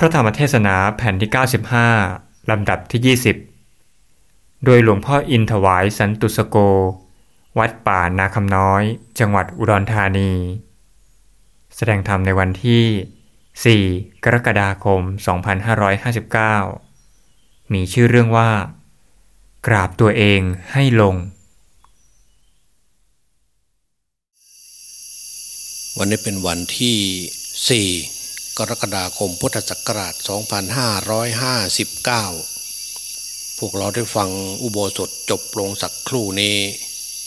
พระธรรมเทศนาแผ่นที่ 95 ลำดับที่ 20 โดยหลวงพ่ออินถวายสันตุสโก วัดป่านาคำน้อย จังหวัดอุดรธานี แสดงธรรมในวันที่ 4 กรกฎาคม 2559 มีชื่อเรื่องว่า กราบตัวเองให้ลง วันนี้เป็นวันที่ 4 กรกฎาคมพุทธศักราช 2559 พวกเราได้ฟังอุโบสถจบลงสักครู่นี้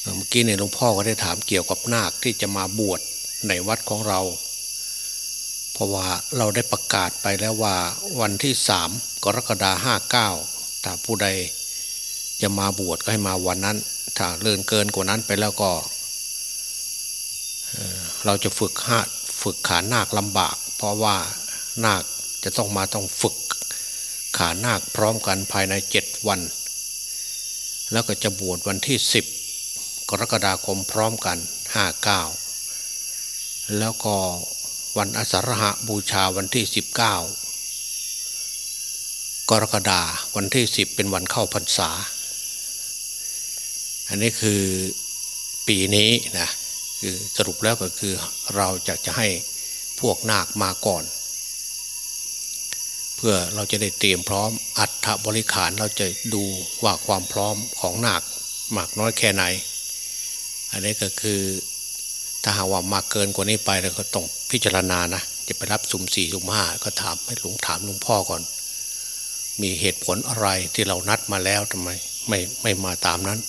เมื่อกี้เนี่ยหลวงพ่อก็ได้ถามเกี่ยวกับนาคที่จะมาบวชในวัดของเรา เพราะว่าเราได้ประกาศไปแล้วว่าวันที่สามกรกฎาห้าเก้าถ้าผู้ใดจะมาบวชก็ให้มาวันนั้น ถ้าเลื่อนเกินกว่านั้นไปแล้วก็ เราจะฝึกหาฝึกขานาคลำบาก เพราะว่านาคจะต้องมาต้องฝึกขานาคพร้อมกันภายในเจ็ดวัน แล้วก็จะบวชวันที่สิบกรกฎาคมพร้อมกันห้าเก้าแล้วก็วันอสารหะบูชาวันที่สิบเก้ากรกฎาวันที่สิบเป็นวันเข้าพรรษา อันนี้คือปีนี้นะคือสรุปแล้วก็คือเราจะจะให้ พวกนาคมาก่อน เพื่อเราจะได้เตรียมพร้อม อัฐบริขารเราจะดูว่าความพร้อมของนาคมากน้อยแค่ไหน อันนี้ก็คือถ้าหากว่ามาเกินกว่านี้ไปเราก็ต้องพิจารณานะจะไปรับสุ่มสี่สุ่มห้าก็ถามให้หลวงถามหลวงพ่อก่อน มีเหตุผลอะไรที่เรานัดมาแล้วทำไมไม่ไม่มาตามนั้น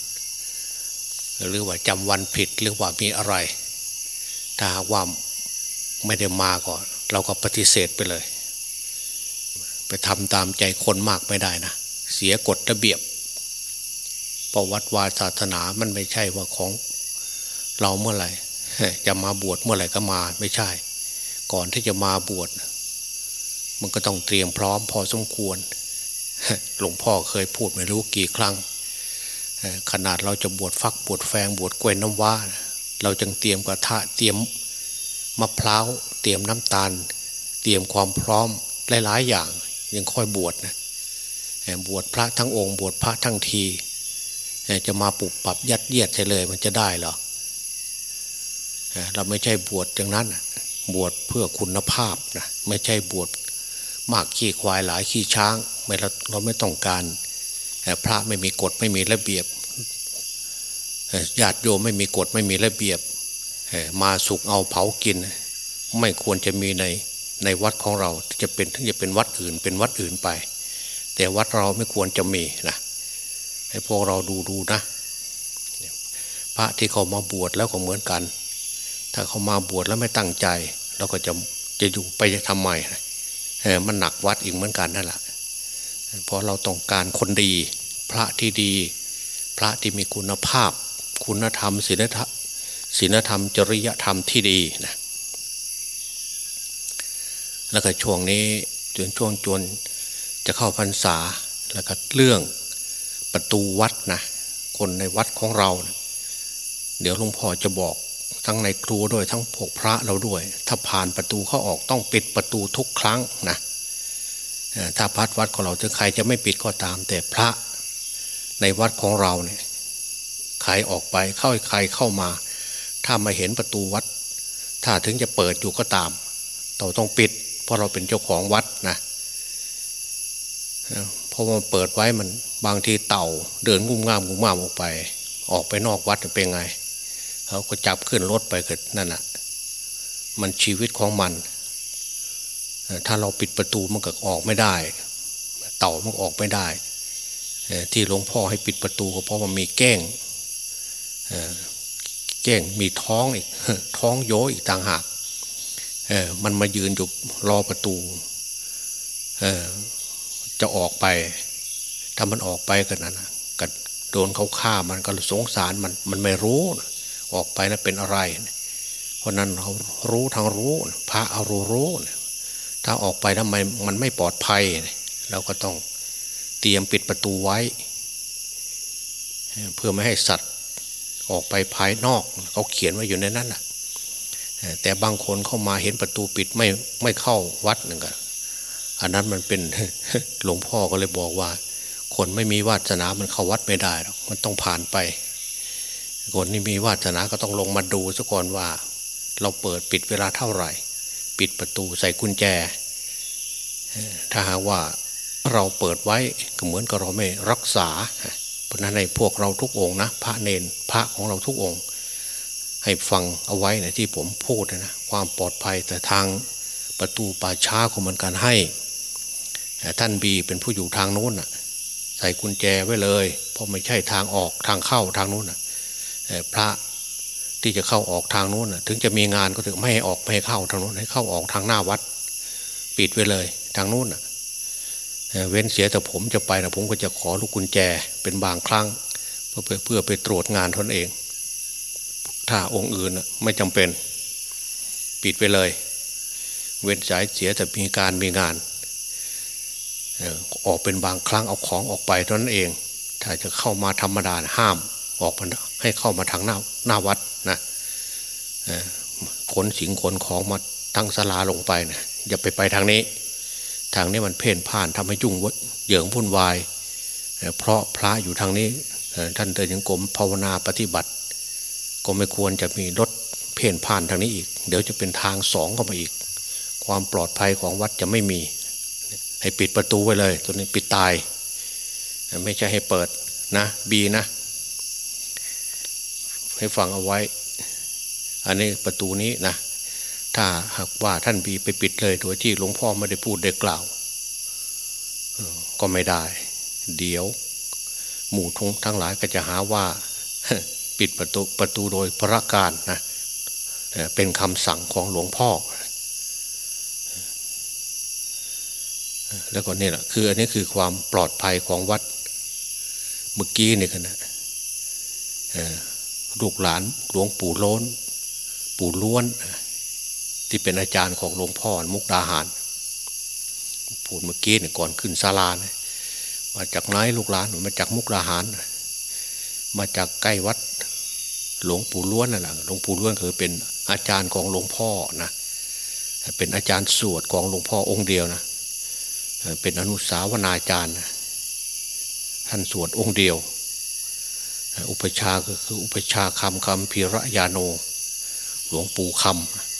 หรือว่าจำวันผิดหรือว่ามีอะไร ถ้าหากว่า ไม่ได้มาก่อน เราก็ปฏิเสธไปเลย ไปทำตามใจคนมากไม่ได้นะ เสียกฎระเบียบประวัติวาศาสนามันไม่ใช่ว่าของเราเมื่อไหร่จะมาบวชเมื่อไหร่ก็มาไม่ใช่ ก่อนที่จะมาบวชมันก็ต้องเตรียมพร้อมพอสมควรหลวงพ่อเคยพูดไม่รู้กี่ครั้งขนาดเราจะบวชฟักบวชแฟงบวชกล้วยน้ำว้า เราจึงเตรียมกระทะเตรียม มะพร้าวเตรียมน้ำตาล เตรียมความพร้อมหลายๆอย่างยังค่อยบวชนะบวชพระทั้งองค์บวชพระทั้งที จะมาปรับปรับยัดเยียดใช่เลยมันจะได้หรอเราไม่ใช่บวชอย่างนั้นบวชเพื่อคุณภาพนะไม่ใช่บวชมากขี้ควายหลายขี้ช้างไม่เราเราไม่ต้องการพระไม่มีกฎไม่มีระเบียบญาติโยมไม่มีกฎไม่มีระเบียบ มาสุกเอาเผากิน ไม่ควรจะมีในในวัดของเราจะเป็นถึงจะเป็นวัดอื่น เป็นวัดอื่นไป แต่วัดเราไม่ควรจะมีนะให้พวกเราดูดูนะ พระที่เขามาบวชแล้วก็เหมือนกัน ถ้าเขามาบวชแล้วไม่ตั้งใจเราก็จะจะอยู่ไปจะทำไมมันหนักวัดอีกเหมือนกันนั่นแหละเพราะเราต้องการคนดี พระที่ดี พระที่มีคุณภาพ คุณธรรมศีลธรรม ศีลธรรมจริยธรรมที่ดีนะแล้วก็ช่วงนี้จนช่วงจนจะเข้าพรรษาแล้วก็เรื่องประตูวัดนะคนในวัดของเรานะเดี๋ยวหลวงพ่อจะบอกทั้งในครัวด้วยทั้งพวกพระเราด้วย ถ้าผ่านประตูเข้าออกต้องปิดประตูทุกครั้งนะถ้าพัดวัดของเราถึงใครจะไม่ปิดก็ตาม แต่พระในวัดของเราเนี่ยใครออกไปเข้าใครเข้ามา ถ้ามาเห็นประตูวัด ถ้าถึงจะเปิดอยู่ก็ตามเราต้องปิด เพราะเราเป็นเจ้าของวัดนะเพราะว่าเปิดไว้มันบางทีเต่าเดินงุ่มง่ามงุ่มง่ามออกไป ออกไปนอกวัดเป็นไงเขาก็จับขึ้นรถไปเกิดนั่นน่ะ มันชีวิตของมัน ถ้าเราปิดประตูมันก็ออกไม่ได้ เต่ามันออกไม่ได้ ที่หลวงพ่อให้ปิดประตูก็เพราะมันมีแก้ง แก้งมีท้องอีกท้องโยอีกต่างหากเออมันมายืนอยู่รอประตูเออจะออกไป ถ้ามันออกไปกันนั้นก็โดนเขาฆ่ามันก็สงสารมันมันไม่รู้ออกไปนะเป็นอะไรเพราะนั้นเรารู้ทางรู้พระเอารู้รู้ถ้าออกไปทำไมมันไม่ปลอดภัยเราก็ต้องเตรียมปิดประตูไว้ เพื่อไม่ให้สัตว์ ออกไปภายนอกเขาเขียนไว้อยู่ในนั้นแหละแต่บางคนเข้ามาเห็นประตูปิดไม่ไม่เข้าวัดหนึ่งก็อันนั้นมันเป็นหลวงพ่อก็เลยบอกว่า คนไม่มีวาสนามันเข้าวัดไม่ได้หรอกมันต้องผ่านไป คนที่มีวาสนาก็ต้องลงมาดูซะก่อนว่า เราเปิดปิดเวลาเท่าไหร่ ปิดประตูใส่กุญแจ ถ้าหากว่าเราเปิดไว้ก็เหมือนกับเราไม่รักษา ราะนั้นในพวกเราทุกองนะ พระเนนพระของเราทุกองค์ ให้ฟังเอาไว้นะที่ผมพูดนะความปลอดภัยแต่ทางประตูป่าช้าของมันการให้ ท่านบีเป็นผู้อยู่ทางโน้นนะใส่กุญแจไว้เลย เพราะไม่ใช่ทางออกทางเข้าทางโน้นนะพระที่จะเข้าออกทางโน้นถึงจะมีงานก็ถึงไม่ให้ออกไม่ให้เข้าทางโน้นให้เข้าออกทางหน้าวัด ปิดไว้เลยทางโน้นนะ เว้นเสียแต่ผมจะไปนะผมก็จะขอลูกกุญแจเป็นบางครั้ง เพื่อเพื่อไปตรวจงานตนเอง ถ้าองค์อื่นไม่จำเป็น ปิดไปเลย เว้นสายเสียแต่มีการมีงานออกเป็นบางครั้งเอาของออกไปเท่านั้นเอง ถ้าจะเข้ามาธรรมดาห้ามออกให้เข้ามาทางหน้าหน้าวัดนะขนสิงขนของมาทั้งสลาลงไปนะอย่าไปไปทางนี้ ทางนี้มันเพ่นพ่านทำให้ยุ่งเหยิงวุ่นวาย เพราะพระอยู่ทางนี้ท่านเดินยังกรมภาวนาปฏิบัติ ก็ไม่ควรจะมีรถเพ่นพ่านทางนี้อีก เดี๋ยวจะเป็นทางสองเข้ามาอีก ความปลอดภัยของวัดจะไม่มี ให้ปิดประตูไว้เลย ตัวนี้ปิดตาย ไม่ใช่ให้เปิดนะบีนะ ให้ฟังเอาไว้ อันนี้ประตูนี้นะ ถ้าหากว่าท่านบีไปปิดเลยโดยที่หลวงพ่อไม่ได้พูดได้กล่าวก็ไม่ได้ เดี๋ยว หมู่ทงทั้งหลายก็จะหาว่าปิดประตูประตูโดยพระการนะเป็นคำสั่งของหลวงพ่อ แล้วก็นี่แหละคืออันนี้คือความปลอดภัยของวัดเมื่อกี้นี่กันนะลูกหลานหลวงปู่ล้น ปู่ล้วน ที่เป็นอาจารย์ของหลวงพ่อมุกดาหารพูดเมื่อกี้เนี่ยก่อนขึ้นศาลานี่ยมาจากไหนลูกหลานมาจากมุกดาหาร มาจากใกล้วัดหลวงปู่ล้วนนั่นแหละหลวงปู่ล้วนคือเป็นอาจารย์ของหลวงพ่อนะเป็นอาจารย์สวดของหลวงพ่อองค์เดียวนะเป็นอนุสาวนาจารย์ ท่านสวดองค์เดียว อุปชาก็คืออุปชาคำคำพิระยาโน หลวงปู่คำ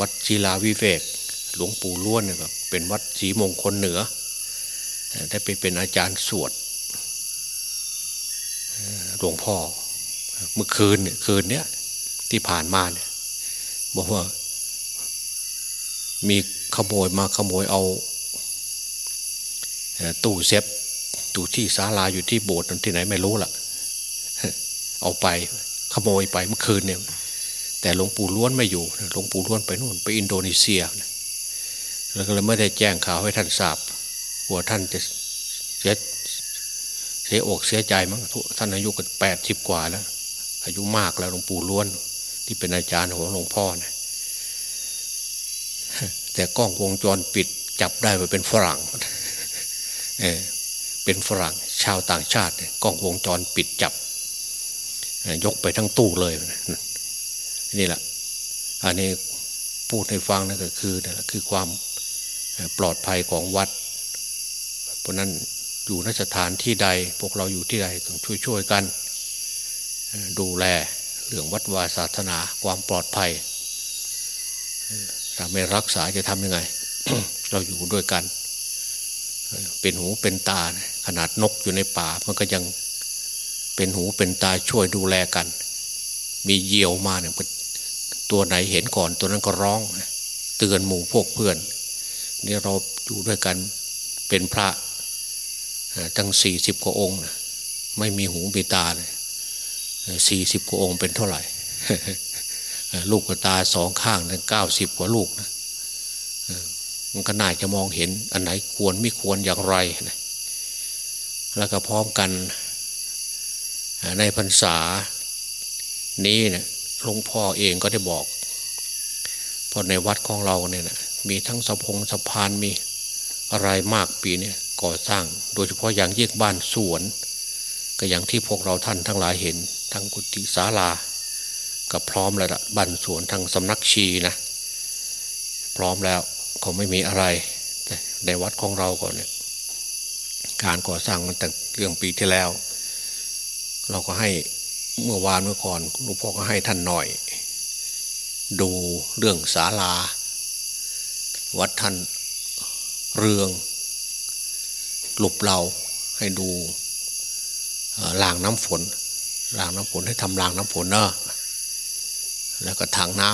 วัดศิลาวิเวก หลวงปู่ล้วนเนี่ยก็เป็นวัดศรีมงคลเหนือได้ไปเป็นอาจารย์สวดหลวงพ่อ เมื่อคืนเนี่ยคืนเนี้ยที่ผ่านมาเนี่ยบอกว่า มีขโมยมาขโมยเอาตู้เซฟตู้ที่ศาลาอยู่ที่โบสถ์ที่ไหนไม่รู้ล่ะ เอาไปขโมยไปเมื่อคืนเนี่ย แต่หลวงปู่ล้วนไม่อยู่หลวงปู่ล้วนไปนู่นไปอินโดนีเซียแล้วก็เลยไม่ได้แจ้งข่าวให้ท่านทราบว่าท่านจะเสียเสียอกเสียใจมั้งท่านอายุก็แปดสิบกว่าแล้ว อายุมากแล้วหลวงปู่ล้วน ที่เป็นอาจารย์ของหลวงพ่อนะแต่กล้องวงจรปิดจับได้ว่าเป็นฝรั่งเออเป็นฝรั่งชาวต่างชาติกล้องวงจรปิดจับ ยกไปทั้งตู้เลย นี่แหละอันนี้พูดให้ฟังนั่นก็คือนั่นแหละคือความปลอดภัยของวัด เพราะนั้นอยู่นสถานที่ใดพวกเราอยู่ที่ใดต้องช่วยๆกัน ดูแลเรื่องวัดวาศาสนาความปลอดภัยถ้าไม่รักษาจะทำยังไง เราอยู่ด้วยกัน เป็นหูเป็นตาขนาดนกอยู่ในป่า มันก็ยังเป็นหูเป็นตาช่วยดูแลกัน มีเหยี่ยวมาเนี่ย ตัวไหนเห็นก่อนตัวนั้นก็ร้อง เตือนหมู่พวกเพื่อน นี่เราอยู่ด้วยกันเป็นพระตั้งสี่สิบกว่าองค์ไม่มีหูมีตาเลยสี่สิบกว่าองค์เป็นเท่าไหร่ ลูกกับตาสองข้างตั้งเก้าสิบกว่าลูกนะมันก็น่าจะมองเห็นอันไหนควรไม่ควรอย่างไรนะแล้วก็พร้อมกันในพรรษานี้เนะ หลวงพ่อเองก็ได้บอกเพราะในวัดของเราเนี่ยนะมีทั้งสะพงสะพานมีอะไรมากปีนี้ก่อสร้าง โดยเฉพาะอย่างเยิ่งบ้านสวน ก็อย่างที่พวกเราท่านทั้งหลายเห็น ทั้งกุฏิศาลา ก็พร้อมแล้วบ้านสวนทางสำนักชีนะพร้อมแล้วก็ไม่มีอะไรในวัดของเราก่อนเนี่ยการก่อสร้างมันแต่เรื่องปีที่แล้ว เราก็ให้ เมื่อวานเมื่อก่อนหลวงพ่อก็ให้ท่านหน่อย ดูเรื่องศาลา วัดท่านเรืองหลบเราให้ดูรางน้ำฝนรางน้ำฝนให้ทำรางน้ำฝนเนอะแล้วก็ถังน้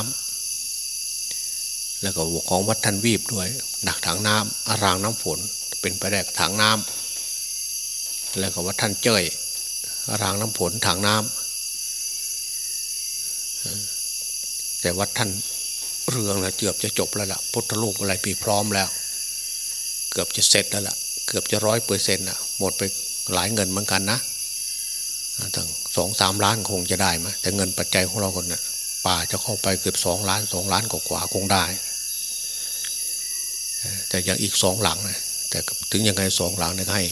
ำแล้วก็ของวัดท่านวีบด้วยหนักถังน้ำรางน้ำฝนเป็นไปได้ถังน้ำแล้วก็วัดท่านเจ้ยรางน้ำฝนถังน้ำ แต่วัดท่านเรืองนะเกือบจะจบแล้วล่ะพุทธลูกอะไรปีพร้อมแล้ว เกือบจะเสร็จแล้วล่ะ เกือบจะร้อยเปอร์เซ็นต์อะ หมดไปหลายเงินเหมือนกันนะตั้งสองสามล้านคงจะได้ไหมแต่เงินปัจจัยของเราคนเนี่ยป่าจะเข้าไปเกือบสองล้านสองล้านกว่าคงได้ แต่ยังอีกสองหลังนะแต่ถึงยังไงสองหลังเนี่ยให้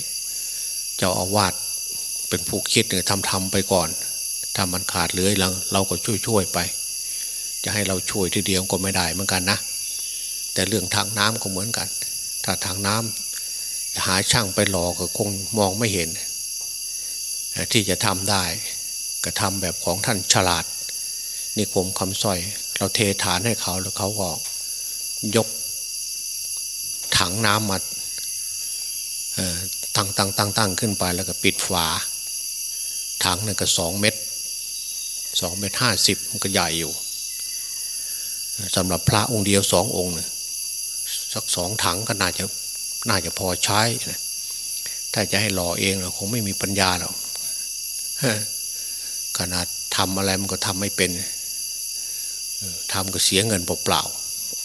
เจ้าอาวาสเป็นผู้คิดเนี่ยทำทำไปก่อน ถ้ามันขาดเหลือเราเราก็ช่วยช่วยไป จะให้เราช่วยทีเดียวก็ไม่ได้เหมือนกันนะ แต่เรื่องทางน้ำก็เหมือนกัน ถ้าทางน้ำจะหาช่างไปหลอกก็คงมองไม่เห็น ที่จะทำได้ก็ทำแบบของท่านฉลาดนิคมคำสร้อย เราเทฐานให้เขาแล้วเขาก็ยกถังน้ำมาตั้งตั้งตั้งตั้งขึ้นไปแล้วก็ปิดฝาถังนั่นก็สองเมตร สองเมตรห้าสิบมันก็ใหญ่อยู่สำหรับพระองค์เดียวสององค์สักสองถังก็น่าจะน่าจะพอใช้นะถ้าจะให้รอเองเราคงไม่มีปัญญาหรอกขนาดทำอะไรมันก็ทำไม่เป็นทำก็เสียเงินเปล่า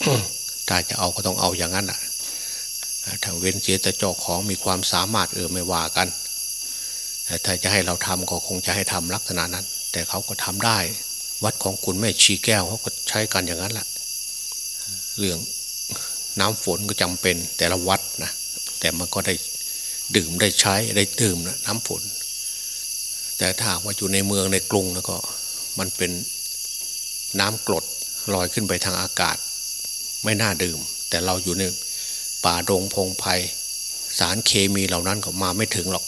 ๆถ้าจะเอาก็ต้องเอาอย่างนั้นอะถ้าเว้นเสียแต่เจ้าของมีความสามารถเออไม่ว่ากันแต่ถ้าจะให้เราทำก็คงจะให้ทำลักษณะนั้น แต่เขาก็ทำได้ วัดของคุณแม่ชีแก้วเขาก็ใช้กันอย่างนั้นแหละเรื่องน้ำฝนก็จำเป็นแต่ละวัดนะแต่มันก็ได้ดื่มได้ใช้ได้ดื่มนะน้ำฝน แต่ถ้าว่าอยู่ในเมืองในกรุงแล้วก็มันเป็นน้ำกรดลอยขึ้นไปทางอากาศ ไม่น่าดื่ม แต่เราอยู่ในป่าดงพงไพ่สารเคมีเหล่านั้นก็มาไม่ถึงหรอก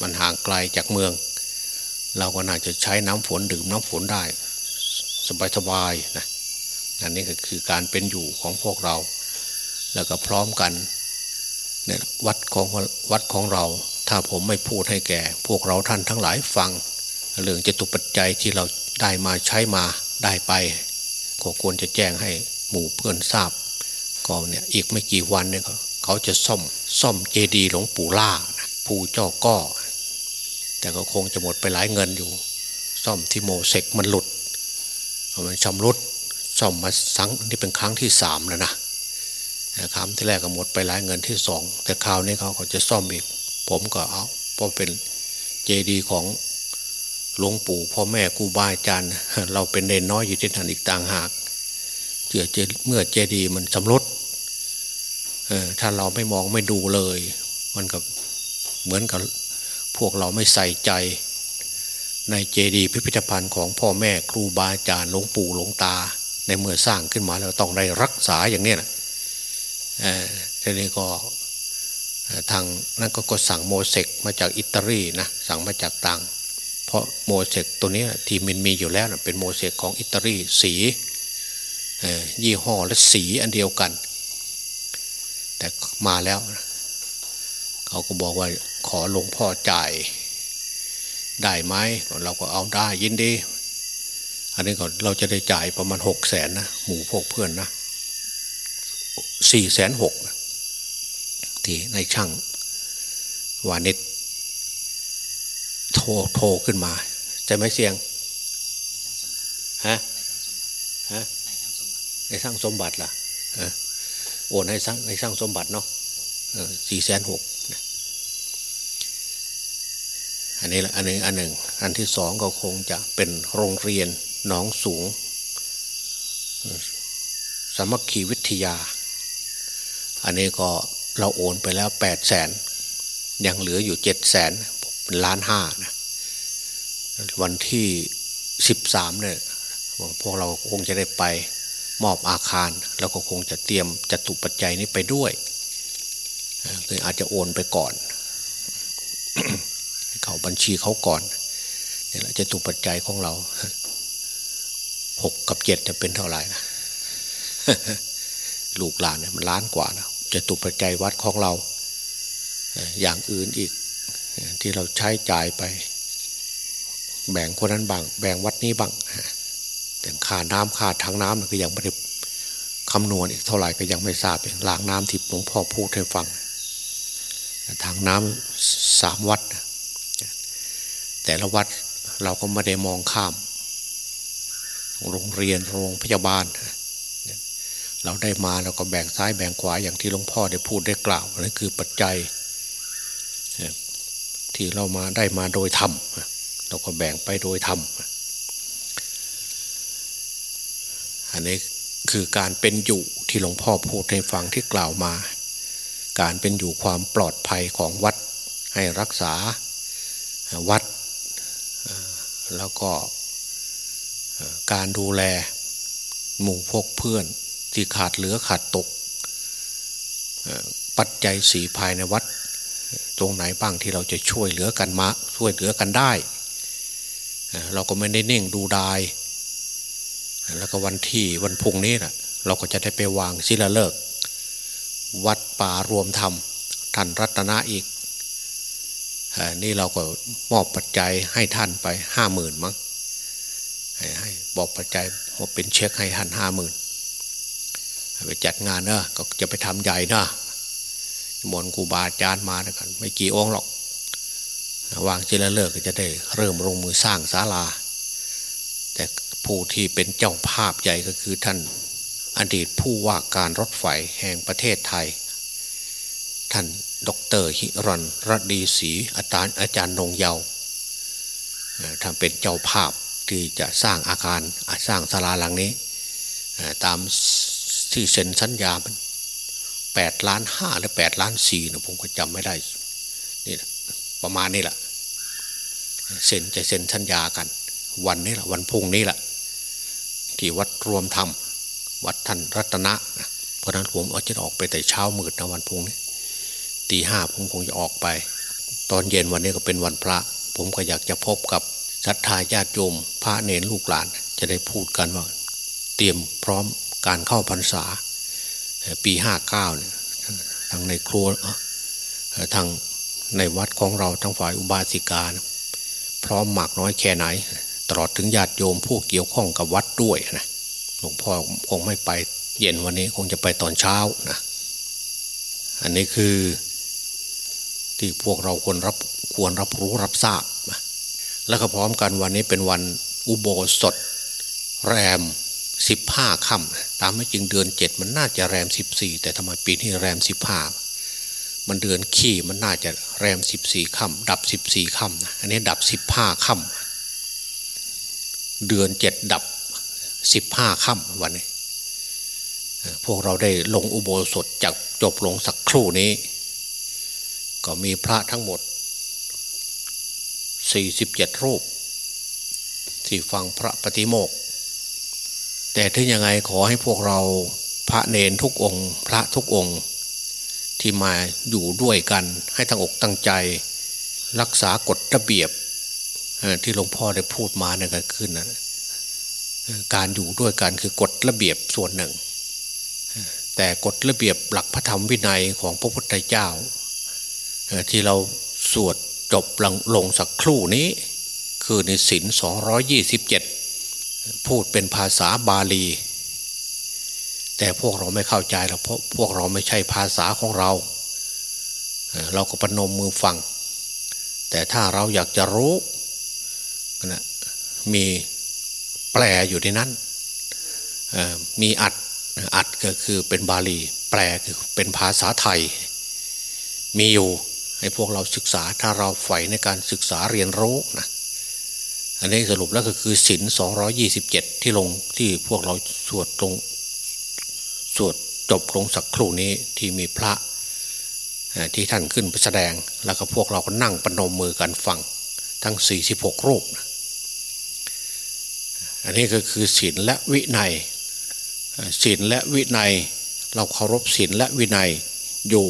มันห่างไกลจากเมือง เราก็น่าจะใช้น้ำฝนดื่มน้ำฝนได้ สบายๆนะอันนี้ก็คือการเป็นอยู่ของพวกเรา แล้วก็พร้อมกันเนี่ยวัดของวัดของเรา ถ้าผมไม่พูดให้แก่ พวกเราท่านทั้งหลายฟัง เรื่องจตุปัจจัยที่เราได้มาใช้มาได้ไปก็ควรจะแจ้งให้หมู่เพื่อนทราบก็เนี่ยอีกไม่กี่วันเนี่ยเขาจะซ่อมซ่อมเจดีหลวงปู่ล่าปู่เจ้าก้อ แต่ก็คงจะหมดไปหลายเงินอยู่ ซ่อมที่โมเสกมันหลุดมันชำรุดซ่อมมาสังนี่เป็นครั้งที่สามแล้วนะครั้งที่แรกก็หมดไปหลายเงินที่สองแต่คราวนี้เขาเขาจะซ่อมอีก ผมก็เอาเพราะเป็นเจดีของหลวงปู่พ่อแม่ครูบาอาจารย์เราเป็นเนนน้อยอยู่ที่นั่นอีกต่างหากเจือเมื่อเจดีมันสำรุดถ้าเราไม่มองไม่ดูเลย มันก็เหมือนกับ พวกเราไม่ใส่ใจ ในเจดีพิพิธภัณฑ์ของพ่อแม่ครูบาอาจารย์หลวงปู่หลวงตา ในเมื่อสร้างขึ้นมาแล้วต้องได้รักษาอย่างนี้นะทีนี้ก็ทางนั่นก็กสั่งโมเสกมาจากอิตาลีนะสั่งมาจากต่าง เพราะโมเสกตัวนี้ที่มันมีอยู่แล้วนะเป็นโมเสกของอิตาลีสียี่ห้อและสีอันเดียวกัน แต่มาแล้ว เขาก็บอกว่า ขอหลวงพ่อจ่าย ได้ไหมเราก็เอาได้ยินดี อันนี้ก็เราจะได้จ่ายประมาณหกแสนนะหมู่พวกเพื่อนนะสี่แสนหกที่ในช่างวานิชโทรโทรขึ้นมา จะไม่เสียงฮะฮะให้สร้างสมบัติล่ะโอนให้สร้างให้สร้างสมบัติเนาะสี่แสนหก อันนี้อันหนึ่งอันหนึ่ง อันที่สองก็คงจะเป็นโรงเรียนหนองสูง สมัคคีวิทยา อันนี้ก็เราโอนไปแล้วแปดแสนยังเหลืออยู่เจ็ดแสนเป็นล้านห้านะวันที่สิบสามเนี่ยพวกเราคงจะได้ไปมอบอาคาร แล้วก็คงจะเตรียมจตุปัจจัยนี้ไปด้วยคืออาจจะโอนไปก่อน บัญชีเขาก่อนนี่แหละจะตุปัจจัยของเราหกกับเจ็ดจะเป็นเท่าไหร่นะลูกหลานเนี่ยมันล้านกว่านะจะตุปัจจัยวัดของเรา อย่างอื่นอีก ที่เราใช้จ่ายไป แบ่งคนนั้นบางแบ่งวัดนี้บางแต่ค่าน้ำค่าทางน้ำก็ยังไม่ได้คำนวณอีกเท่าไหร่ก็ยังไม่ทราบเองล้างน้ำที่หลวงพ่อพูดให้ฟัง ทางน้ำสามวัด แต่ละวัดเราก็ไม่ได้มองข้าม โรงเรียนโรงพยาบาล เราได้มาเราก็แบ่งซ้ายแบ่งขวาอย่างที่หลวงพ่อได้พูดได้กล่าวนั่นคือปัจจัย ที่เรามาได้มาโดยธรรมเราก็แบ่งไปโดยธรรมอันนี้คือการเป็นอยู่ที่หลวงพ่อพูดให้ฟังที่กล่าวมา การเป็นอยู่ความปลอดภัยของวัดให้รักษาวัด แล้วก็การดูแลหมู่พกเพื่อนที่ขาดเหลือขาดตก ปัจจัยสีภายในวัด ตรงไหนบ้างที่เราจะช่วยเหลือกันมาช่วยเหลือกันได้ เราก็ไม่ได้เน่งดูดาย แล้วก็วันที่วันพุ่งนี้นะเราก็จะได้ไปวางศิลาฤกษ์วัดป่ารวมธรรมท่านรัตนะอีก นี่เราก็มอบปัจจัยให้ท่านไปห้าหมื่นมั้งให้บอกปัจจัยว่าเป็นเช็คให้ท่านห้าหมื่นไปจัดงานเนอะก็จะไปทำใหญ่เนอะมนกูบาอาจารย์มาแล้วกันไม่กี่องค์หรอกวางศิลาฤกษ์ก็จะได้เริ่มลงมือสร้างศาลา แต่ผู้ที่เป็นเจ้าภาพใหญ่ก็คือท่านอดีตผู้ว่าการรถไฟแห่งประเทศไทย ท่านดรฮิรันรดีศรีอาจารย์อาจารย์นงเยาท่านเป็นเจ้าภาพที่จะสร้างอาคารสร้างศาลาหลังนี้ ตามที่เซ็นสัญญามันแปดล้านห้าหรือแปดล้านสี่นะผมก็จำไม่ได้นี่ประมาณนี้แหละเซ็นจะเซ็นสัญญากัน วันนี้แหละวันพุ่งนี้แหละที่วัดรวมธรรมวัดท่านรัตนะนะเพราะนั้นผมอาจจะออกไปแต่เช้ามืดนะวันพุ่งนี้ ตีห้าผมคงจะออกไป ตอนเย็นวันนี้ก็เป็นวันพระ ผมก็อยากจะพบกับศรัทธาญาติโยมพระเนรลูกหลาน จะได้พูดกันว่า เตรียมพร้อมการเข้าพรรษา ปีห้าเก้าเนี่ยทางในครัวทางในวัดของเราทั้งฝ่ายอุบาสิกานะพร้อมหมากน้อยแค่ไหน ตลอดถึงญาติโยมผู้เกี่ยวข้องกับวัดด้วยนะหลวงพ่อคงไม่ไปเย็นวันนี้คงจะไปตอนเช้านะ อันนี้คือ ที่พวกเราควรรับควรรับรู้รับทราบ แล้วก็พร้อมกันวันนี้เป็นวันอุโบสถ แรมสิบห้าค่ำตามไม่จริงเดือนเจ็ดมันน่าจะแรมสิบสี่แต่ทำไมปีนี้แรมสิบห้ามันเดือนขี้มันน่าจะแรมสิบสี่ค่ำดับสิบสี่ค่ำนะอันนี้ดับสิบห้าค่ำเดือนเจ็ดดับสิบห้าค่ำวันนี้ พวกเราได้ลงอุโบสถจากจบลงสักครู่นี้ ก็มีพระทั้งหมดสี่สิบเจ็ดรูป ที่ฟังพระปฏิโมก แต่ถึงยังไงขอให้พวกเราพระเนนทุกองค์ พระทุกองค์ ที่มาอยู่ด้วยกันให้ตั้งอกตั้งใจ รักษากฎระเบียบที่หลวงพ่อได้พูดมาเนี่ยก็ขึ้นนะการอยู่ด้วยกันคือกฎระเบียบส่วนหนึ่ง แต่กฎระเบียบหลักพระธรรมวินัยของพระพุทธเจ้า ที่เราสวดจบลงสักครู่นี้ คือในศินสองยี่สิบเจ็ดพูดเป็นภาษาบาลี แต่พวกเราไม่เข้าใจแล้วเพราะพวกเราไม่ใช่ภาษาของเรา เราก็ปนมมือฟัง แต่ถ้าเราอยากจะรู้นะมีแปลอยู่ในนั้น มีอัดอัดก็คือเป็นบาลี แปลคือเป็นภาษาไทย มีอยู่ ให้พวกเราศึกษาถ้าเราใฝ่ในการศึกษาเรียนรู้นะอันนี้สรุปแล้วก็คือศินสองยี่สิบเจ็ดที่ลงที่พวกเราสวดลงสวดจบลงสักครู่นี้ที่มีพระที่ท่านขึ้นไปแสดงแล้วก็พวกเราก็นั่งปนมมือกันฟังทั้งสี่สิบหกรูปนะอันนี้ก็คือศีลและวินัยศีลและวินัย เราเคารพศีลและวินัยอยู่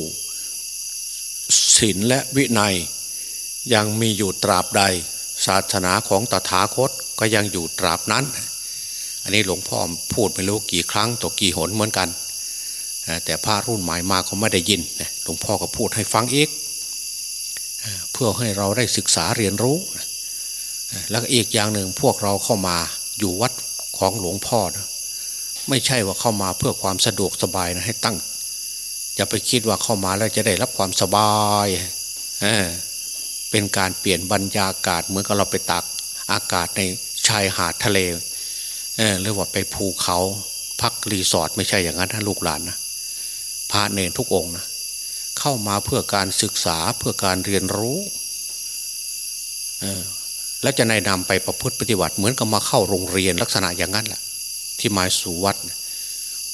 ศีลและวินัย ยังมีอยู่ตราบใด ศาสนาของตถาคตก็ยังอยู่ตราบนั้น อันนี้หลวงพ่อพูดไม่รู้กี่ครั้งต่อกี่หนเหมือนกัน แต่พระรุ่นใหม่มาเขาไม่ได้ยินหลวงพ่อก็พูดให้ฟังอีก เพื่อให้เราได้ศึกษาเรียนรู้ แล้วอีกอย่างหนึ่งพวกเราเข้ามาอยู่วัดของหลวงพ่อนะไม่ใช่ว่าเข้ามาเพื่อความสะดวกสบายนะให้ตั้ง อย่าไปคิดว่าเข้ามาแล้วจะได้รับความสบายเเป็นการเปลี่ยนบรรยากาศเหมือนกับเราไปตักอากาศในชายหาดทะเลหรือว่าไปภูเขาพักรีสอร์ทไม่ใช่อย่างนั้นนะลูกหลานนะพระเนรทุกองนะเข้ามาเพื่อการศึกษาเพื่อการเรียนรู้และจะนายนำไปประพฤติปฏิบัติเหมือนกับมาเข้าโรงเรียนลักษณะอย่างนั้นแหละที่มาสู่วัด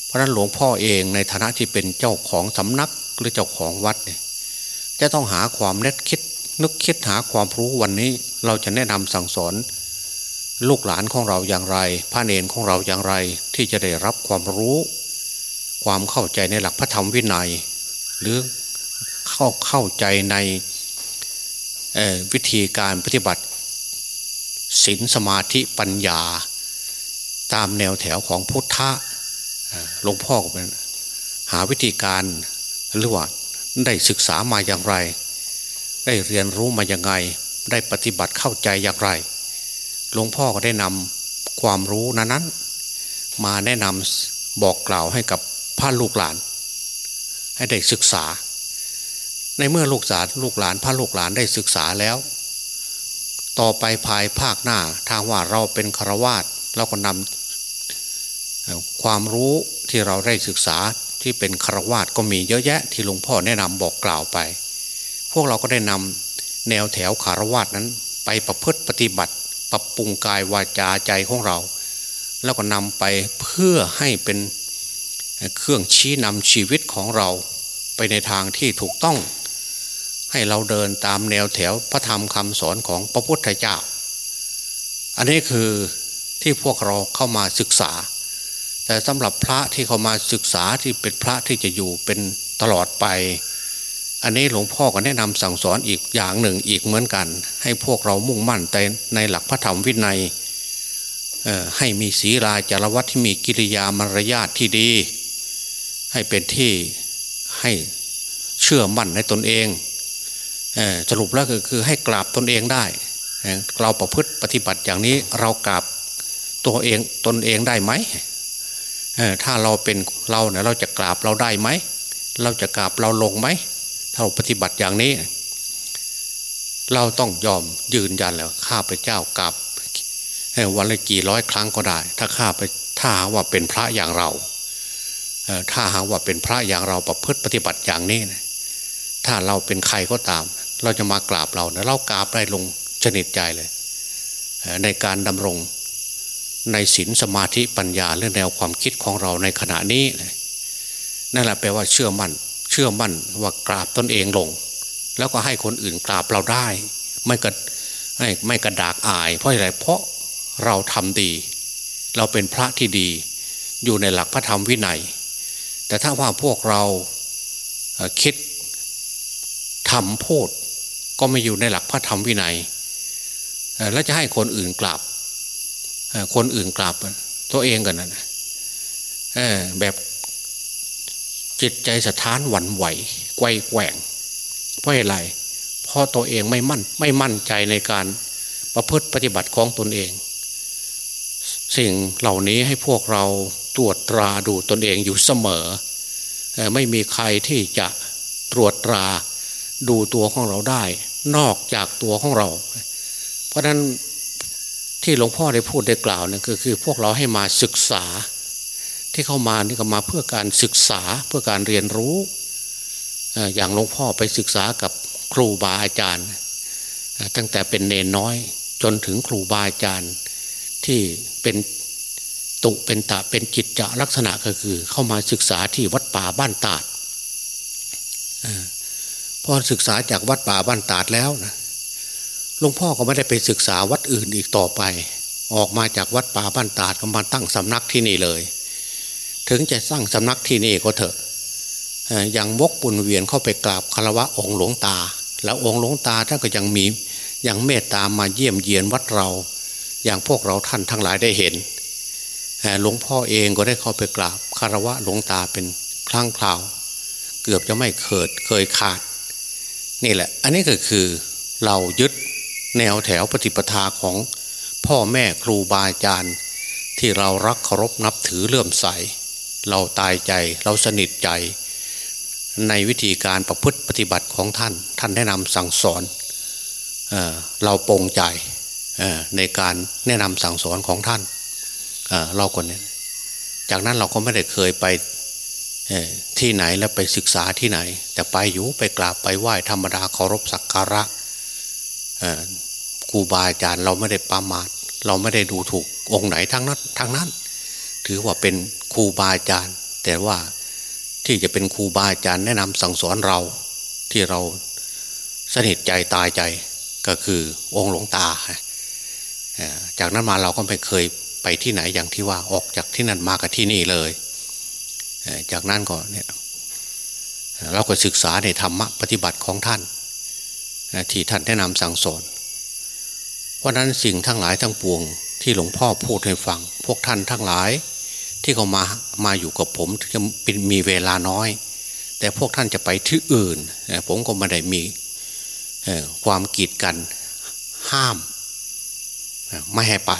เพราะนั้นหลวงพ่อเองในฐานะที่เป็นเจ้าของสำนักหรือเจ้าของวัดเนี่ยจะต้องหาความเน็ตคิด นึกคิดหาความรู้วันนี้ เราจะแนะนำสั่งสอน ลูกหลานของเราอย่างไรพระเนนของเราอย่างไรที่จะได้รับความรู้ ความเข้าใจในหลักพระธรรมวินัย หรือเข้าเข้าใจในวิธีการปฏิบัติศีลสมาธิปัญญา ตามแนวแถวของพุทธะ หลวงพ่อก็เป็นหาวิธีการหรือว่าได้ศึกษามาอย่างไร ได้เรียนรู้มาอย่างไง ได้ปฏิบัติเข้าใจอย่างไร หลวงพ่อก็ได้นำความรู้นั้นนมาแนะนำบอกกล่าวให้กับพระลูกหลาน ให้ได้ศึกษา ในเมื่อลูกหลานลูกหลานพระลูกหลานได้ศึกษาแล้ว ต่อไปภายภาคหน้าทางว่าเราเป็นฆราวาสเราก็นำ ความรู้ที่เราได้ศึกษาที่เป็นคารวาสก็มีเยอะแยะที่หลวงพ่อแนะนำบอกกล่าวไป พวกเราก็ได้นำแนวแถวคารวาสนั้น ไปประพฤติปฏิบัติ ปรับปรุงกายวาจาใจของเรา แล้วก็นำไปเพื่อให้เป็นเครื่องชี้นำชีวิตของเราไปในทางที่ถูกต้อง ให้เราเดินตามแนวแถวพระธรรมคำสอนของพระพุทธเจ้า อันนี้คือที่พวกเราเข้ามาศึกษา แต่สำหรับพระที่เขามาศึกษาที่เป็นพระที่จะอยู่เป็นตลอดไป อันนี้หลวงพ่อก็แนะนำสั่งสอนอีกอย่างหนึ่งอีกเหมือนกัน ให้พวกเรามุ่งมั่นแต่ในหลักพระธรรมวินัยให้มีศีลาจารวัตที่มีกิริยามารยาทที่ดี ให้เป็นที่ให้เชื่อมั่นในตนเองสรุปแล้วก็คือให้กราบตนเองได้ เราประพฤติปฏิบัติอย่างนี้เรากราบตัวเองตนเองได้ไหม ถ้าเราเป็นเราเนี่ยเราจะกราบเราได้ไหม เราจะกราบเราลงไหม ถ้าเราปฏิบัติอย่างนี้ เราต้องยอมยืนยันแล้วข้าพเจ้ากราบวันละกี่ร้อยครั้งก็ได้ ถ้าข้าไปถ้าหาว่าเป็นพระอย่างเราถ้าหาว่าเป็นพระอย่างเราประพฤติปฏิบัติอย่างนี้นะถ้าเราเป็นใครก็ตาม เราจะมากราบเราเนี่ยเรากราบได้ลงชนิดใจเลย ในการดำรง ในศีลสมาธิปัญญาเรื่องแนวความคิดของเราในขณะนี้นั่นแหละแปลว่าเชื่อมั่น เชื่อมั่นว่ากราบตนเองลง แล้วก็ให้คนอื่นกราบเราได้ ไม่กระไม่ไม่กระดากอาย เพราะอะไรเพราะเราทำดี เราเป็นพระที่ดี อยู่ในหลักพระธรรมวินัย แต่ถ้าว่าพวกเราคิดทำโพดก็ไม่อยู่ในหลักพระธรรมวินัยแล้วจะให้คนอื่นกราบ คนอื่นกราบตัวเองกันนะแบบจิตใจสะท้านหวั่นไหวไกวแกว่ง เพราะอะไรเพราะตัวเองไม่มั่นไม่มั่นใจในการประพฤติปฏิบัติของตนเอง สิ่งเหล่านี้ให้พวกเราตรวจตราดูตนเองอยู่เสมอ ไม่มีใครที่จะตรวจตราดูตัวของเราได้ นอกจากตัวของเรา เพราะนั้น ที่หลวงพ่อได้พูดได้กล่าวนั่ก็คือพวกเราให้มาศึกษา ที่เข้ามานี่ก็มาเพื่อการศึกษาเพื่อการเรียนรู้ อย่างหลวงพ่อไปศึกษากับครูบาอาจารย์ ตั้งแต่เป็นเนนน้อยจนถึงครูบาอาจารย์ที่เป็นตุเป็นตาเป็นจิตจะลักษณะก็คือ เข้ามาศึกษาที่วัดป่าบ้านตาดพอศึกษาจากวัดป่าบ้านตาดแล้วนะ หลวงพ่อก็ไม่ได้ไปศึกษาวัดอื่นอีกต่อไป ออกมาจากวัดป่าบ้านตาดก็มาตั้งสำนักที่นี่เลย ถึงจะสร้างสำนักที่นี่ก็เถอะยังวกปุ่นเวียนเข้าไปกราบคารวะองค์หลวงตา แล้วองค์หลวงตาท่านก็ยังมียังเมตตามาเยี่ยมเยียนวัดเรา อย่างพวกเราท่านทั้งหลายได้เห็นหลวงพ่อเองก็ได้เข้าไปกราบคารวะหลวงตาเป็นครั้งคราว เกือบจะไม่เกิดเคยขาด นี่แหละ อันนี้ก็คือเรายึด แนวแถวปฏิปทาของพ่อแม่ครูบาอาจารย์ ที่เรารักเคารพนับถือเลื่อมใส เราตายใจเราสนิทใจ ในวิธีการประพฤติปฏิบัติของท่าน ท่านแนะนำสั่งสอนเอเราปรงใจในการแนะนำสั่งสอนของท่านเเราคนนี้จากนั้นเราก็ไม่ได้เคยไปที่ไหนแล้วไปศึกษาที่ไหน แต่ไปอยู่ไปกราบไปไหว้ธรรมดาเคารพสักการะ ครูบาอาจารย์เราไม่ได้ประมาทเราไม่ได้ดูถูกองค์ไหนทั้งนั้นทั้งนั้น ถือว่าเป็นครูบาอาจารย์ แต่ว่าที่จะเป็นครูบาอาจารย์แนะนำสั่งสอนเราที่เราสนิทใจตายใจก็คือองค์หลวงตา จากนั้นมาเราก็ไม่เคยไปที่ไหนอย่างที่ว่าออกจากที่นั่นมากับที่นี่เลย จากนั้นก็เนี่ยเราก็ศึกษาในธรรมะปฏิบัติของท่าน ที่ท่านแนะนำสั่งสอน เพราะนั้นสิ่งทั้งหลายทั้งปวง ที่หลวงพ่อพูดให้ฟัง พวกท่านทั้งหลาย ที่เขามามาอยู่กับผมจะมีเวลาน้อย แต่พวกท่านจะไปที่อื่น ผมก็ไม่ได้มีความกีดกันห้ามไม่ให้ไป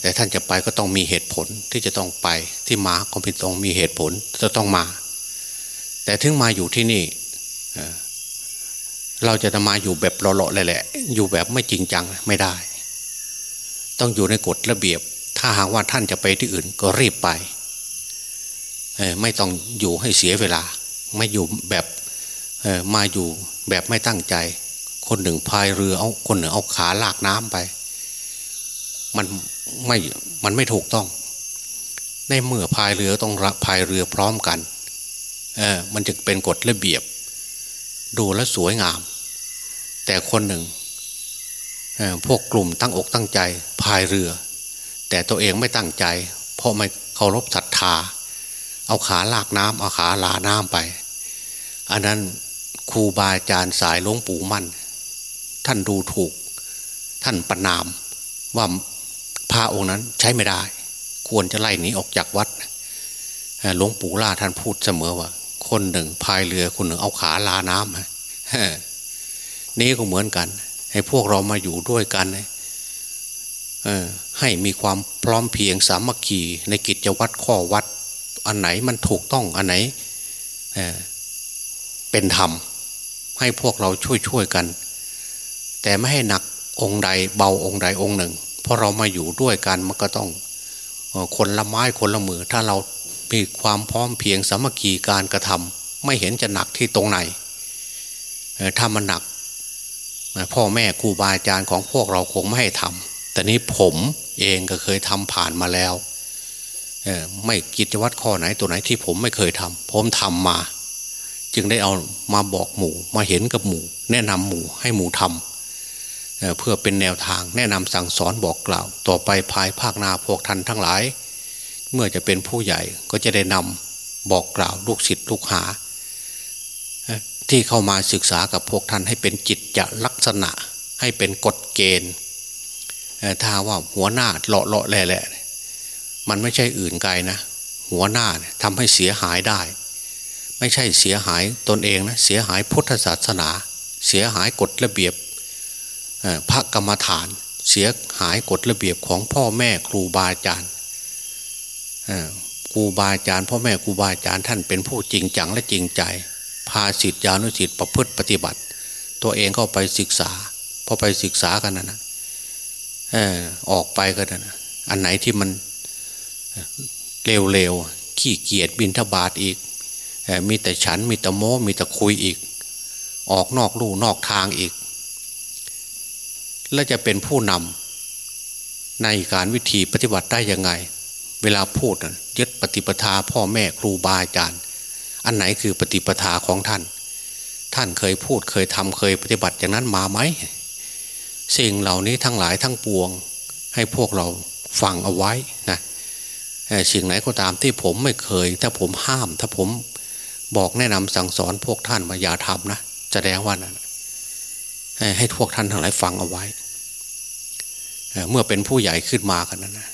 แต่ท่านจะไปก็ต้องมีเหตุผลที่จะต้องไปที่มาก็เป็นต้องมีเหตุผลจะต้องมา แต่ถึงมาอยู่ที่นี่ เราจะมาอยู่แบบหล่อๆเลยแหละ อยู่แบบไม่จริงจังไม่ได้ ต้องอยู่ในกฎระเบียบ ถ้าหากว่าท่านจะไปที่อื่นก็รีบไป ไม่ต้องอยู่ให้เสียเวลา ไม่อยู่แบบมาอยู่แบบไม่ตั้งใจ คนหนึ่งพายเรือเอาคนหนึ่งเอาขาลากน้ำไป มันไม่ มันไม่ถูกต้อง ในเมื่อพายเรือต้องพายเรือพร้อมกันเออมันจะเป็นกฎระเบียบ ดูแลสวยงาม แต่คนหนึ่งพวกกลุ่มตั้งอกตั้งใจพายเรือ แต่ตัวเองไม่ตั้งใจ เพราะไม่เคารพศรัทธา เอาขาลากน้ำเอาขาลาน้ำไป อันนั้นครูบาอาจารย์สายหลวงปู่มั่น ท่านดูถูก ท่านประนามว่าพระองค์นั้นใช้ไม่ได้ ควรจะไล่หนีออกจากวัดหลวงปู่ล่าท่านพูดเสมอว่า คนหนึ่งพายเรือคนหนึ่งเอาขาลาน้ำนี้ก็เหมือนกัน ให้พวกเรามาอยู่ด้วยกันให้มีความพร้อมเพียงสามัคคีในกิจวัตรข้อวัด อันไหนมันถูกต้องอันไหนเป็นธรรม ให้พวกเราช่วยช่วยกัน แต่ไม่ให้หนักองค์ใดเบาองค์ใดองค์หนึ่ง เพราะเรามาอยู่ด้วยกันมันก็ต้องคนละไม้คนละมือถ้าเรา มีความพร้อมเพียงสามัคคีการกระทำไม่เห็นจะหนักที่ตรงไหนถ้ามันหนัก พ่อแม่ครูบาอาจารย์ของพวกเราคงไม่ให้ทำแต่นี้ผมเองก็เคยทำผ่านมาแล้วไม่กิจวัตรข้อไหนตัวไหนที่ผมไม่เคยทำผมทำมา จึงได้เอามาบอกหมู่มาเห็นกับหมู่ แนะนำหมู่ให้หมู่ทำเเพื่อเป็นแนวทางแนะนำสั่งสอนบอกกล่าว ต่อไปภายภาคนาพวกท่านทั้งหลาย เมื่อจะเป็นผู้ใหญ่ก็จะได้นำบอกกล่าวลูกศิษย์ลูกหา ที่เข้ามาศึกษากับพวกท่านให้เป็นจิตจะลักษณะ ให้เป็นกฎเกณฑ์ถ้าว่าหัวหน้าเลาะเลาะแหละแหละมันไม่ใช่อื่นไกลนะ หัวหน้าทำให้เสียหายได้ ไม่ใช่เสียหายตนเองนะเสียหายพุทธศาสนา เสียหายกฎระเบียบพระกรรมฐาน เสียหายกฎระเบียบของพ่อแม่ครูบาอาจารย์ ครูบาอาจารย์พ่อแม่ครูบาอาจารย์ท่านเป็นผู้จริงจังและจริงใจ พาสิทธิานุสิทธิประพฤติปฏิบัติ ตัวเองเข้าไปศึกษาพอไปศึกษากันนะนะออกไปก็นะอันไหนที่มันเร็วๆขี้เกียจบินทบาทอีกมีแต่ฉันมีแต่โม้มีแต่คุยอีก ออกนอกลู่นอกทางอีก แล้วจะเป็นผู้นำในการวิธีปฏิบัติได้ยังไง เวลาพูดยึดปฏิปทาพ่อแม่ครูบาอาจารย์ อันไหนคือปฏิปทาของท่าน ท่านเคยพูดเคยทำเคยปฏิบัติอย่างนั้นมาไหมสิ่งเหล่านี้ทั้งหลายทั้งปวง ให้พวกเราฟังเอาไว้นะสิ่งไหนก็ตามที่ผมไม่เคย ถ้าผมห้าม ถ้าผมบอกแนะนำสั่งสอนพวกท่านมาอย่าทำนะแสดงว่านะให้ให้พวกท่านทั้งหลายฟังเอาไว้ เมื่อเป็นผู้ใหญ่ขึ้นมากันนั้นนะ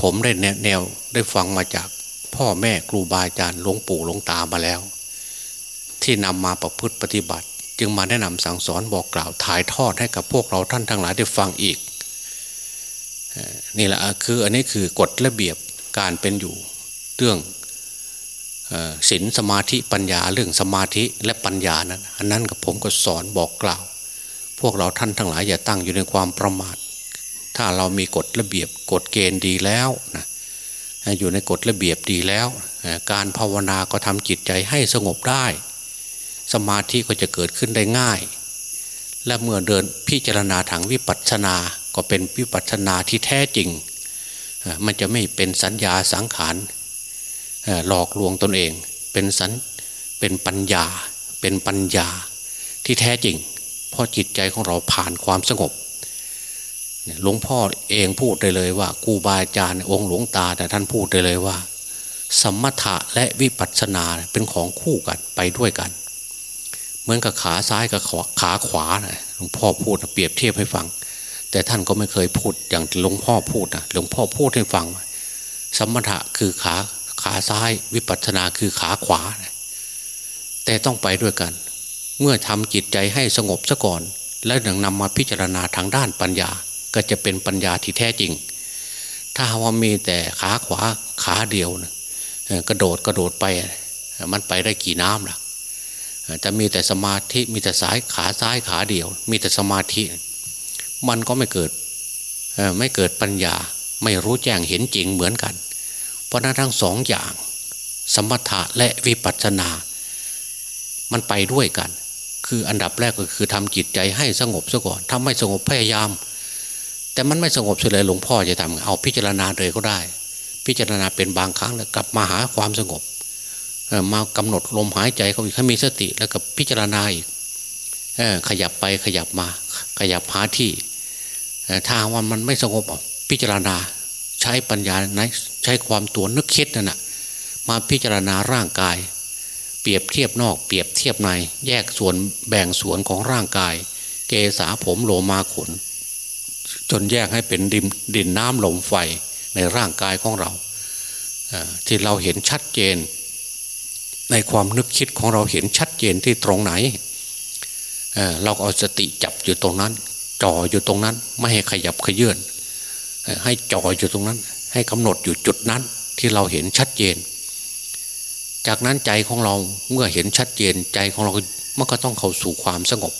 ผมได้แนวได้ฟังมาจากพ่อแม่ครูบาอาจารย์หลวงปู่หลวงตามาแล้ว ที่นำมาประพฤติปฏิบัติ จึงมาแนะนำสั่งสอนบอกกล่าวถ่ายทอดให้กับพวกเราท่านทั้งหลายได้ฟังอีกนี่แหละคืออันนี้คือกฎระเบียบการเป็นอยู่เรื่องศีลสมาธิปัญญาเรื่องสมาธิและปัญญานั้นอันนั้นกับผมก็สอนบอกกล่าว พวกเราท่านทั้งหลายอย่าตั้งอยู่ในความประมาท ถ้าเรามีกฎระเบียบกฎเกณฑ์ดีแล้วนะอยู่ในกฎระเบียบดีแล้ว การภาวนาก็ทำจิตใจให้สงบได้ สมาธิก็จะเกิดขึ้นได้ง่าย และเมื่อเดินพิจารณาทางวิปัสสนา ก็เป็นวิปัสสนาที่แท้จริง มันจะไม่เป็นสัญญาสังขารหลอกลวงตนเอง เป็นสันเป็นปัญญา เป็นปัญญาที่แท้จริง เพราะจิตใจของเราผ่านความสงบ หลวงพ่อเองพูดได้เลยว่าครูบาอาจารย์องค์หลวงตาแต่ท่านพูดได้เลยว่า สมถะและวิปัสสนาเป็นของคู่กันไปด้วยกัน เหมือนกับขาซ้ายกับขาขวาหลวงพ่อพูดเปรียบเทียบให้ฟัง แต่ท่านก็ไม่เคยพูดอย่างหลวงพ่อพูดนะหลวงพ่อพูดให้ฟัง สมถะคือขาขาซ้ายวิปัสสนาคือขาขวา แต่ต้องไปด้วยกัน เมื่อทำจิตใจให้สงบซะก่อน แล้วหนังนำมาพิจารณาทางด้านปัญญา ก็จะเป็นปัญญาที่แท้จริง ถ้าว่ามีแต่ขาขวาขาเดียวนะกระโดดกระโดดไป มันไปได้กี่น้ำล่ะจะมีแต่สมาธิมีแต่สายขาซ้ายขาเดียว มีแต่สมาธิ มันก็ไม่เกิดไม่เกิดปัญญาไม่รู้แจ้งเห็นจริงเหมือนกัน เพราะนั้นทั้งสองอย่าง สมถะและวิปัสสนา มันไปด้วยกัน คืออันดับแรกก็คือทำจิตใจให้สงบซะก่อนถ้าไม่สงบพยายาม แต่มันไม่สงบเฉยหลวงพ่อจะทำเอาพิจารณาเลยก็ได้ พิจารณาเป็นบางครั้งแล้วกลับมาหาความสงบมากำหนดลมหายใจเขาอีกให้มีสติแล้วก็พิจารณาอีกขยับไปขยับมา ขยับหาที่ถ้าว่ามันไม่สงบพิจารณาใช้ปัญญาใช้ความตัวนึกคิดนั่นแหะมาพิจารณาร่างกาย เปรียบเทียบนอกเปรียบเทียบใน แยกส่วนแบ่งส่วนของร่างกาย เกษาผมโลมาขน จนแยกให้เป็นดินดินน้ำลมไฟในร่างกายของเรา ที่เราเห็นชัดเจน ในความนึกคิดของเราเห็นชัดเจนที่ตรงไหน เราเอาสติจับอยู่ตรงนั้น จ่ออยู่ตรงนั้น ไม่ให้ขยับขยื่นให้จ่ออยู่ตรงนั้น ให้กำหนดอยู่จุดนั้นที่เราเห็นชัดเจน จากนั้นใจของเราเมื่อเห็นชัดเจนใจของเรามันก็ต้องเข้าสู่ความสงบ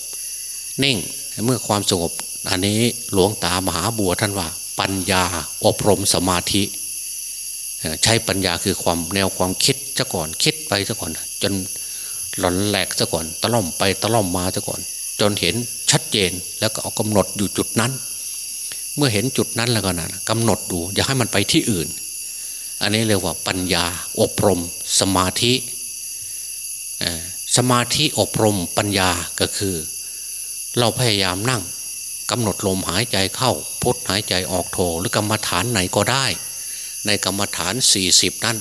นิ่งเมื่อความสงบ อันนี้หลวงตามหาบัวท่านว่า ปัญญาอบรมสมาธิ ใช้ปัญญาคือความแนวความคิดซะก่อนคิดไปซะก่อน จนหลอนแหลกซะก่อนตะล่อมไปตะล่อมมาซะก่อน จนเห็นชัดเจนแล้วก็เอากำหนดอยู่จุดนั้น เมื่อเห็นจุดนั้นแล้วก็นะกำหนดดูอย่าให้มันไปที่อื่น อันนี้เรียกว่าปัญญาอบรมสมาธิสมาธิอบรมปัญญาก็คือ เราพยายามนั่ง กำหนดลมหายใจเข้าพุทหายใจออกโทหรือกรรมฐานไหนก็ได้ ในกรรมฐานสี่สิบนั้น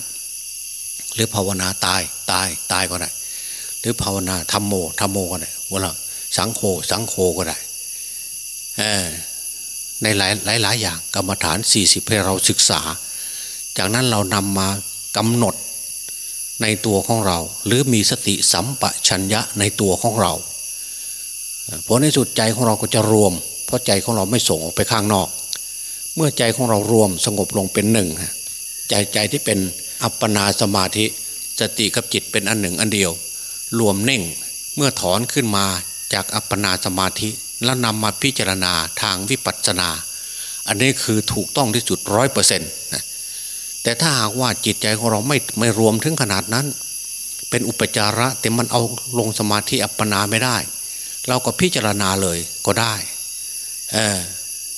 หรือภาวนาตายตายตายก็ได้ หรือภาวนาธรรมโมธรรมโมก็ได้วลาสังโฆสังโฆก็ได้ในหลายหลายหลายอย่างกรรมฐานสี่สิบให้เราศึกษา จากนั้นเรานำมากำหนดในตัวของเรา หรือมีสติสัมปชัญญะในตัวของเราผลในสุดใจของเราก็จะรวม เพราะใจของเราไม่ส่งออกไปข้างนอก เมื่อใจของเรารวมสงบลงเป็นหนึ่งใจใจที่เป็นอัปปนาสมาธิสติกับจิตเป็นอันหนึ่งอันเดียว รวมเน่งเมื่อถอนขึ้นมาจากอัปปนาสมาธิแล้วนำมาพิจารณาทางวิปัสสนา อันนี้คือถูกต้องที่สุดร้อยเปอร์เซ็นต์แต่ถ้าหากว่าจิตใจของเราไม่ไม่รวมถึงขนาดนั้น เป็นอุปจาระแต่มันเอาลงสมาธิอัปปนาไม่ได้ เราก็พิจารณาเลยก็ได้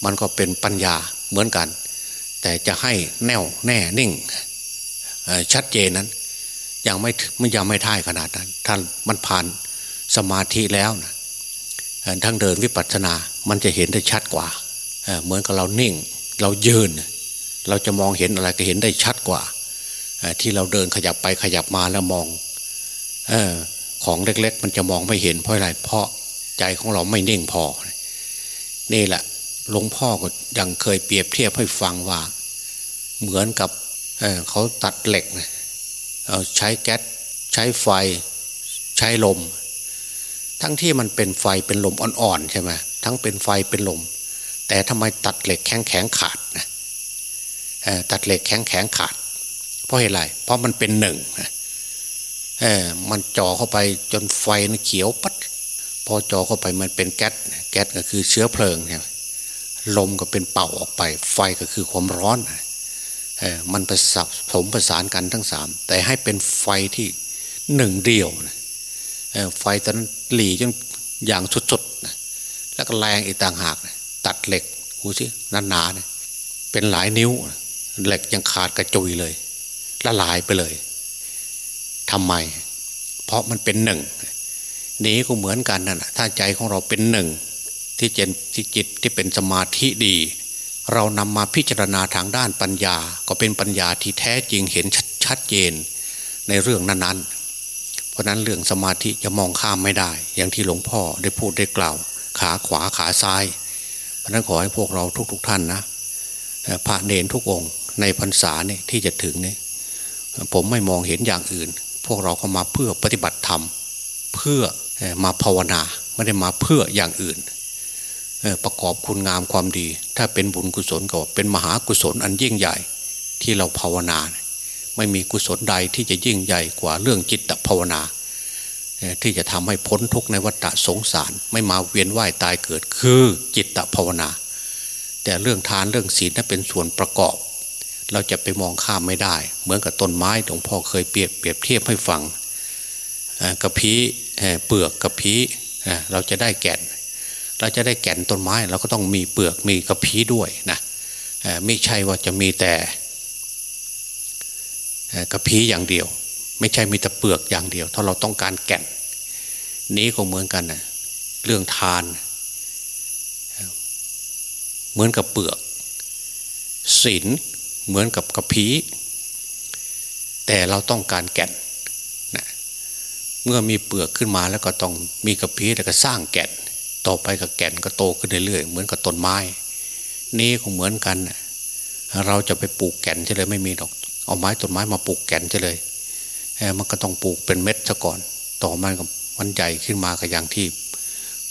มันก็เป็นปัญญาเหมือนกัน แต่จะให้แน่วแน่นิ่งชัดเจนนั้น ยังไม่ไม่ยังไม่ท่ายขนาดนั้น ท่านมันผ่านสมาธิแล้วนะทั้งเดินวิปัสสนา มันจะเห็นได้ชัดกว่าเหมือนกับเรานิ่ง เรายืน เราจะมองเห็นอะไรก็เห็นได้ชัดกว่าที่เราเดินขยับไปขยับมาแล้วมองออของเล็ก ๆ มันจะมองไม่เห็นเพราะอะไรเพราะใจของเราไม่นิ่งพอ นี่แหละหลวงพ่อก็ยังเคยเปรียบเทียบให้ฟังว่า เหมือนกับเเขาตัดเหล็กนะใช้แก๊สใช้ไฟใช้ลม ทั้งที่มันเป็นไฟเป็นลมอ่อนๆใช่ไหมทั้งเป็นไฟเป็นลม แต่ทำไมตัดเหล็กแข็งแข็งขาดนะตัดเหล็กแข็งแข็งขาด เพราะเหตุไรเพราะมันเป็นหนึ่งเออมันจ่อเข้าไปจนไฟนะเขียวปัด พอจอเข้าไปมันเป็นแก๊สแก๊สก็คือเชื้อเพลิงเนี่ยลมก็เป็นเป่าออกไป ไฟก็คือความร้อนเออมันประสสมประสานกันทั้งสามแต่ให้เป็นไฟที่หนึ่งเดียวเออไฟตอนนั้นหลีจนอย่างสุดๆแล้วก็แรงอีกต่างหากตัดเหล็กหูสิหนาๆเนี่ยเป็นหลายนิ้วเหล็กยังขาดกระจุยเลยละลายไปเลยทำไม เพราะมันเป็นหนึ่ง นี้ก็เหมือนกันนั่นแหะถ้าใจของเราเป็นหนึ่ง ที่เจนที่จิตที่เป็นสมาธิดี เรานำมาพิจารณาทางด้านปัญญา ก็เป็นปัญญาที่แท้จริงเห็นชัดเจนในเรื่องนั้นๆ เพราะนั้นเรื่องสมาธิจะมองข้ามไม่ได้ อย่างที่หลวงพ่อได้พูดได้กล่าว ขาขวาขาซ้าย เพราะนั้นขอให้พวกเราทุก ๆทท่านนะพระเนรทุกองค์ในพรรษาเนี่ยที่จะถึงเนี่ยผมไม่มองเห็นอย่างอื่น พวกเราเข้ามาเพื่อปฏิบัติธรรม เพื่อ มาภาวนาไม่ได้มาเพื่ออย่างอื่นประกอบคุณงามความดี ถ้าเป็นบุญกุศลก็เป็นมหากุศลอันยิ่งใหญ่ที่เราภาวนา ไม่มีกุศลใดที่จะยิ่งใหญ่กว่าเรื่องจิตภาวนา ที่จะทำให้พ้นทุกข์ในวัฏสงสาร ไม่มาเวียนว่ายตายเกิดคือจิตภาวนา แต่เรื่องทานเรื่องศีลนั้นเป็นส่วนประกอบ เราจะไปมองข้ามไม่ได้ เหมือนกับต้นไม้หลวงพ่อเคยเปรียบเปรียบเทียบให้ฟังกระพี้ เปลือกกระพี้เราจะได้แก่น เราจะได้แก่นต้นไม้ เราก็ต้องมีเปลือกมีกระพี้ด้วยนะไม่ใช่ว่าจะมีแต่กระพี้อย่างเดียว ไม่ใช่มีแต่เปลือกอย่างเดียว ถ้าเราต้องการแก่น นี้ก็เหมือนกันนะเรื่องทาน เหมือนกับเปลือกศีลเหมือนกับกระพีแต่เราต้องการแก่น เมื่อมีเปลือกขึ้นมาแล้วก็ต้องมีกระพีแต่ก็สร้างแก่น ต่อไปกับแก่นก็โตขึ้นเรื่อยๆเหมือนกับต้นไม้ นี่ก็เหมือนกันเราจะไปปลูกแก่นใช่เลยไม่มีดอก เอาไม้ต้นไม้มาปลูกแก่นใช่เลยมันก็ต้องปลูกเป็นเม็ดซะก่อน ต่อมาก็มันใหญ่ขึ้นมาก็อย่างที่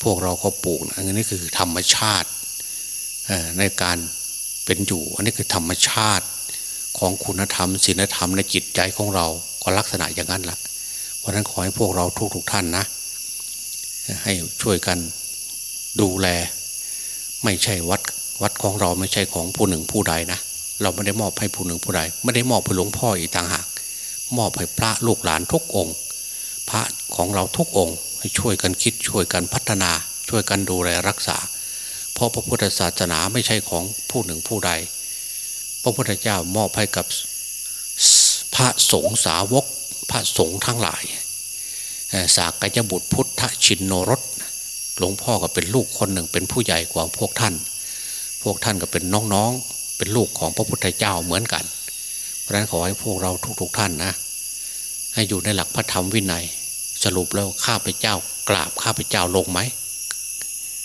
พวกเราเขาปลูกอันนี้คือธรรมชาติในการเป็นอยู่ อันนี้คือธรรมชาติของคุณธรรมศีลธรรมในจิตใจของเราก็ลักษณะอย่างนั้นละ เพราะนั้นขอให้พวกเราทุกๆทท่านนะ ให้ช่วยกันดูแล ไม่ใช่วัดวัดของเราไม่ใช่ของผู้หนึ่งผู้ใดนะเราไม่ได้มอบให้ผู้หนึ่งผู้ใดไม่ได้มอบให้หลวงพ่ออีกต่างหาก มอบให้พระลูกหลานทุกองค์ พระของเราทุกองค์ ให้ช่วยกันคิดช่วยกันพัฒนา ช่วยกันดูแลรักษา เพราะพระพุทธศาสนาไม่ใช่ของผู้หนึ่งผู้ใด พระพุทธเจ้ามอบให้กับพระสงฆ์สาวก พระสงฆ์ทั้งหลายสากยบุตรพุทธชินโนรสหลวงพ่อก็เป็นลูกคนหนึ่งเป็นผู้ใหญ่กว่าพวกท่าน พวกท่านก็เป็นน้องๆ เป็นลูกของพระพุทธเจ้าเหมือนกัน เพราะฉะนั้นขอให้พวกเราทุกๆท่านนะ ให้อยู่ในหลักพระธรรมวินัย สรุปแล้วข้าพเจ้ากราบข้าพเจ้าลงไหม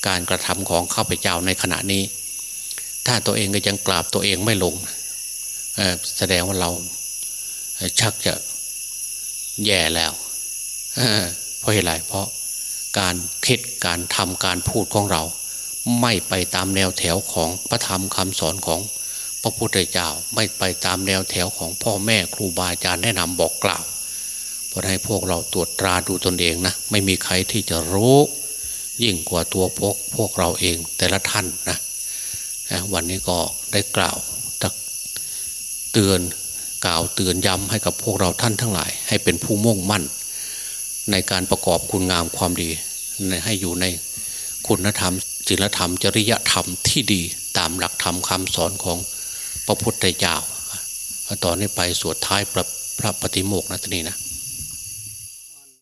การกระทำของข้าพเจ้าในขณะนี้ ถ้าตัวเองก็ยังกราบตัวเองไม่ลงแสดงว่าเราชักจะ แย่แล้วเพราะเหตุไรเพราะการคิดการทำการพูดของเรา ไม่ไปตามแนวแถวของพระธรรมคำสอนของพระพุทธเจ้าไม่ไปตามแนวแถวของพ่อแม่ครูบาอาจารย์แนะนำบอกกล่าวเพราะให้พวกเราตรวจตราดูตนเองนะไม่มีใครที่จะรู้ ยิ่งกว่าตัวพวกพวกเราเองแต่ละท่านนะวันนี้ก็ได้กล่าวเตือน กล่าวเตือนย้ำให้กับพวกเราท่านทั้งหลาย ให้เป็นผู้มุ่งมั่น ในการประกอบคุณงามความดี ให้อยู่ในคุณธรรมศีลธรรม จริยธรรมที่ดีตามหลักธรรมคำสอนของพระพุทธเจ้าตอนนี้ไปสวดท้ายพระพระปฏิโมกนะทีนี้นะ